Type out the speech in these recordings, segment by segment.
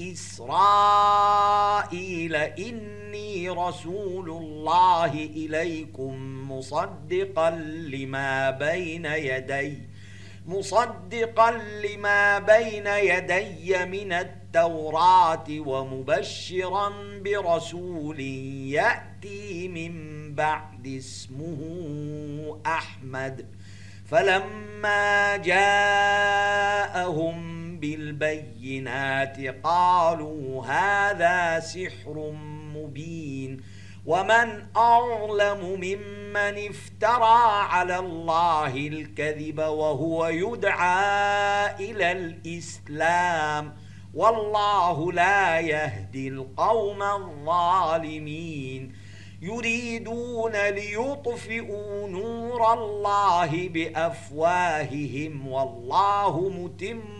إسرائيل إني رسول الله إليكم مصدقا لما بين يدي مصدقا لما بين يدي من التوراة ومبشرا برسول يأتي من بعد اسمه أحمد. فلما جاءهم بالبينات قالوا هذا سحر مبين ومن أظلم ممن افترى على الله الكذب وهو يدعى إلى الإسلام والله لا يهدي القوم الظالمين يريدون ليطفئوا نور الله بأفواههم والله متم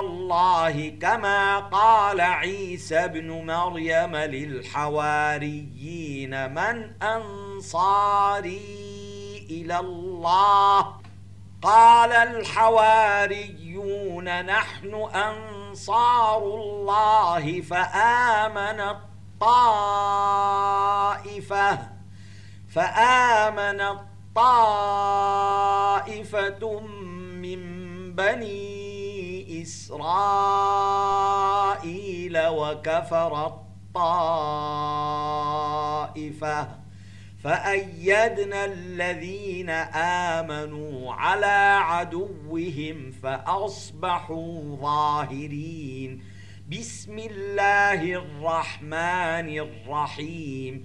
الله كما قال عيسى بن مريم للحواريين من أنصاري إلى الله؟ قال الحواريون نحن أنصار الله فآمن الطائفة فآمن الطائفة من بني إسرائيل وكفر الطائفة فأيدنا الذين آمنوا على عدوهم فأصبحوا ظاهرين. بسم الله الرحمن الرحيم.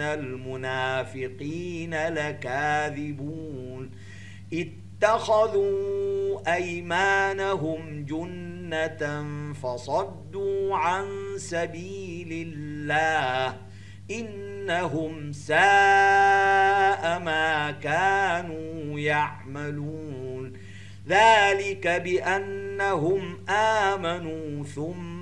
المنافقين لكاذبون اتخذوا أيمانهم جنة فصدوا عن سبيل الله إنهم ساء ما كانوا يعملون ذلك بأنهم آمنوا ثم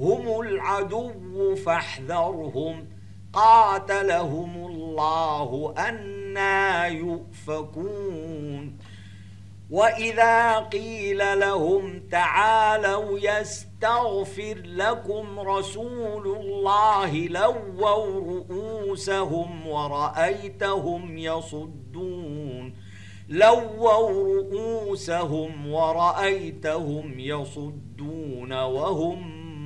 هم العدو فاحذرهم. قاتلهم الله أنا يؤفكون. وإذا قيل لهم تعالوا يستغفر لكم رسول الله لووا رؤوسهم ورأيتهم يصدون. لووا رؤوسهم ورأيتهم يصدون وهم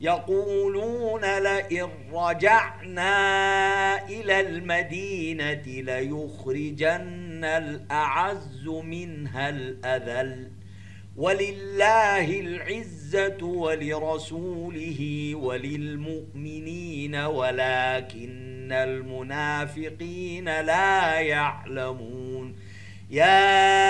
يقولون لئن رجعنا إلى المدينة ليخرجن الأعز منها الأذل. ولله العزة ولرسوله وللمؤمنين ولكن المنافقين لا يعلمون. يا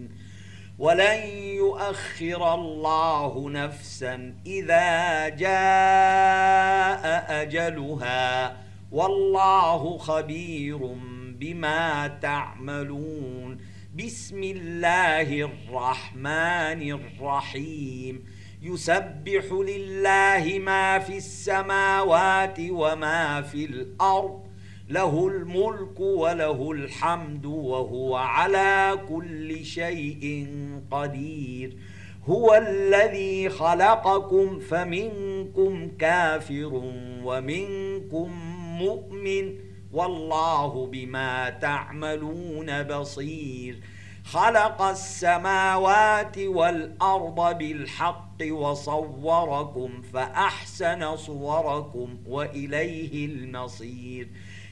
ولن يؤخر الله نفسا إذا جاء أجلها. والله خبير بما تعملون. بسم الله الرحمن الرحيم. يسبح لله ما في السماوات وما في الأرض. له الملك وله الحمد وهو على كل شيء قدير. هو الذي خلقكم فمنكم كافر ومنكم مؤمن. والله بما تعملون بصير. خلق السماوات والأرض بالحق وصوركم فأحسن صوركم وإليه المصير.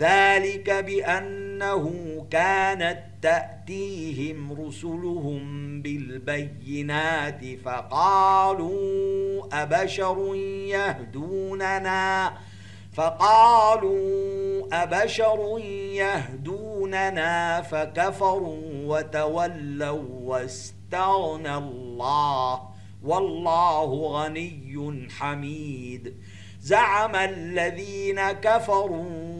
ذلك بأنه كانت تأتيهم رسلهم بالبينات فقالوا أبشر يهدوننا؟ فقالوا أبشر يهدوننا فكفروا وتولوا واستغنى الله. والله غني حميد. زعم الذين كفروا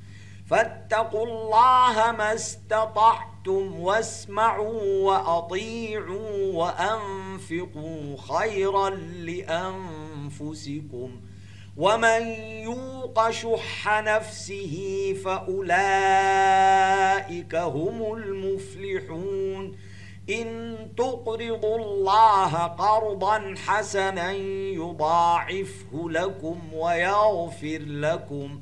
فاتقوا الله ما استطعتم واسمعوا وأطيعوا وأنفقوا خيرا لأنفسكم ومن يوق شح نفسه فأولئك هم المفلحون إن تقرضوا الله قرضا حسنا يضاعفه لكم ويغفر لكم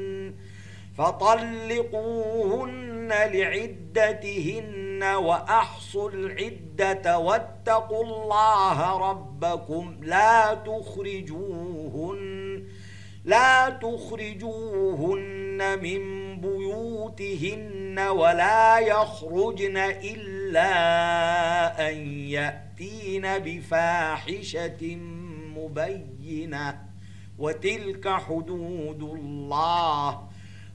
فطلقوهن لعدتهن وأحصوا العدة واتقوا الله ربكم. لا تخرجوهن لا تخرجوهن من بيوتهن ولا يخرجن إلا أن يأتين بفاحشة مبينة. وتلك حدود الله.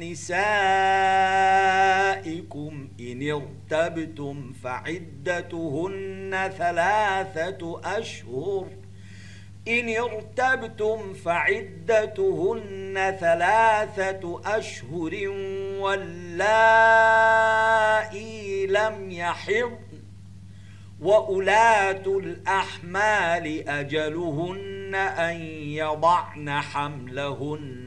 نسائكم إن ارتبتم فعدتهن ثلاثة أشهر. إن ارتبتم فعدتهن ثلاثة أشهر واللائي لم يحضن وأولاة الأحمال أجلهن أن يضعن حملهن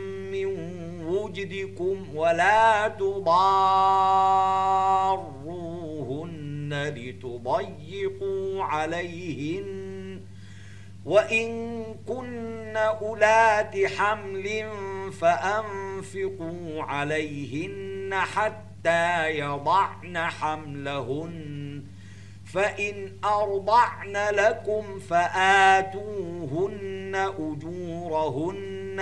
من وجدكم ولا تضاروهن لتضيقوا عليهن وإن كن أولات حمل فأنفقوا عليهن حتى يضعن حملهن فإن أرضعن لكم فآتوهن أجورهن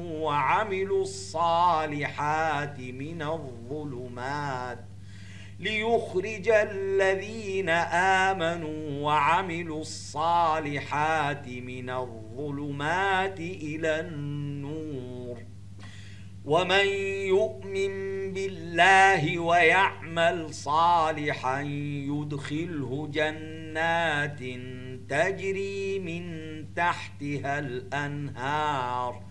وعملوا الصالحات من الظلمات ليخرج الذين آمنوا وعملوا الصالحات من الظلمات إلى النور. ومن يؤمن بالله ويعمل صالحا يدخله جنات تجري من تحتها الأنهار.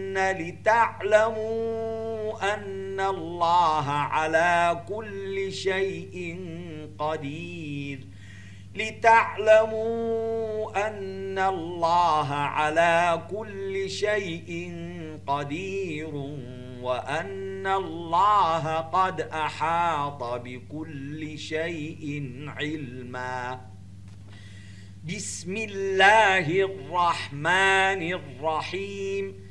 لتعلموا أن الله على كل شيء قدير. لتعلموا أن الله على كل شيء قدير وأن الله قد أحاط بكل شيء علما. بسم الله الرحمن الرحيم.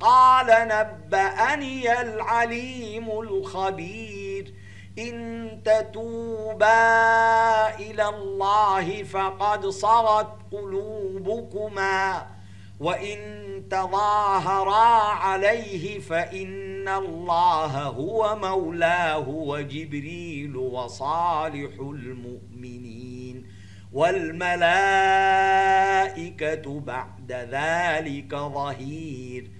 قال نبأني العليم الخبير. إن تتوبا إلى الله فقد صغت قلوبكما. وإن تظاهرا عليه فإن الله هو مولاه وجبريل وصالح المؤمنين. والملائكة بعد ذلك ظهير.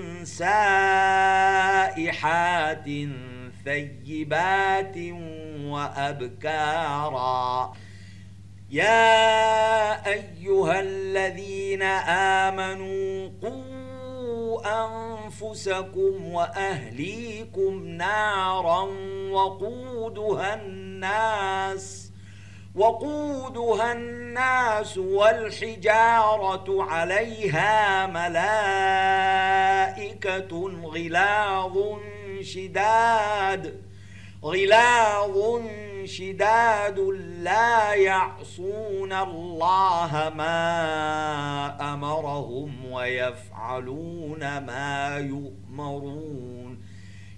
سائحات ثيبات وأبكارا. يا أيها الذين آمنوا قوا أنفسكم وأهليكم نارا وقودها الناس وقودها الناس والحجارة عليها ملائكة غلاظ شداد غلاظ شداد لا يعصون الله ما أمرهم ويفعلون ما يؤمرون.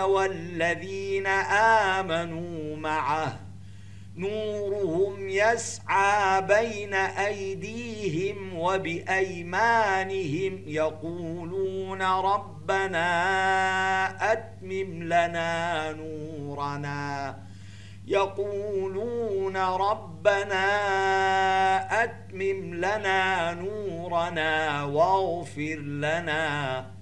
والذين آمنوا معه. نورهم يسعى بين أيديهم وبأيمانهم يقولون ربنا أتمم لنا نورنا. يقولون ربنا أتمم لنا نورنا واغفر لنا.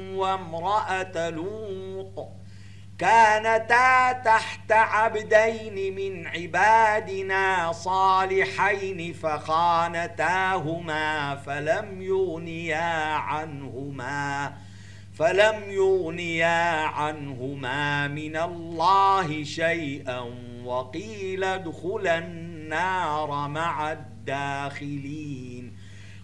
وامرأة لوط كانتا تحت عبدين من عبادنا صالحين فخانتاهما فلم يغنيا عنهما فلم يغنيا عنهما من الله شيئا وقيل ادخل النار مع الداخلين.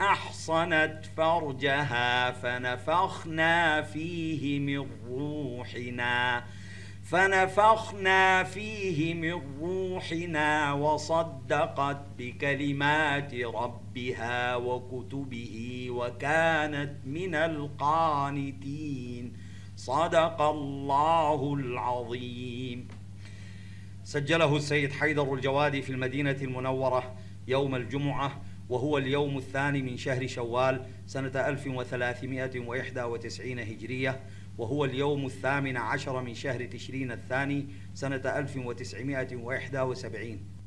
أحصنت فرجها فنفخنا فيه من روحنا فنفخنا فيه من روحنا وصدقت بكلمات ربها وكتبه وكانت من القانتين. صدق الله العظيم. سجله السيد حيدر الجوادي في المدينة المنورة يوم الجمعة وهو اليوم الثاني من شهر شوال سنة 1391 هجرية وهو اليوم الثامن عشر من شهر تشرين الثاني سنة 1971